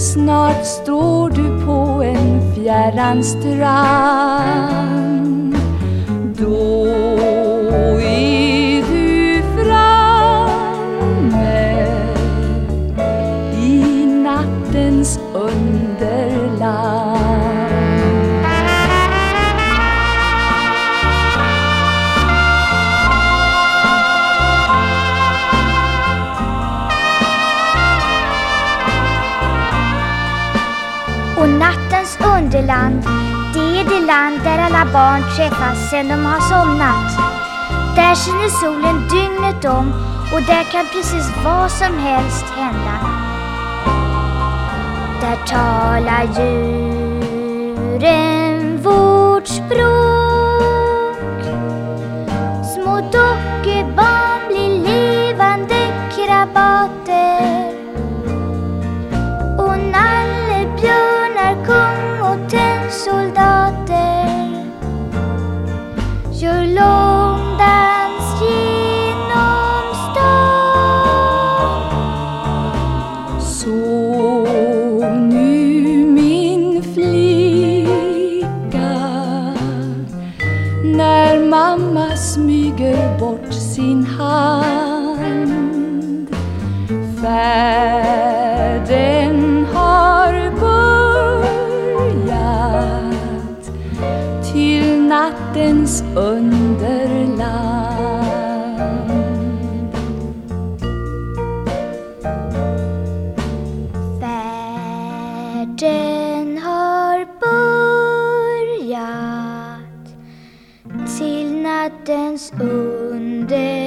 Snart står du på en fjärran strand. Då är du framme i nattens under Och nattens underland, det är det land där alla barn träffas sen de har somnat. Där skiner solen dygnet om och där kan precis vad som helst hända. Där talar djuren vårt språk. Små dockebarn blir levande krabater. Så nu min flicka. När mamma smyger bort sin hand. Färden har börjat till nattens underland. nattens under.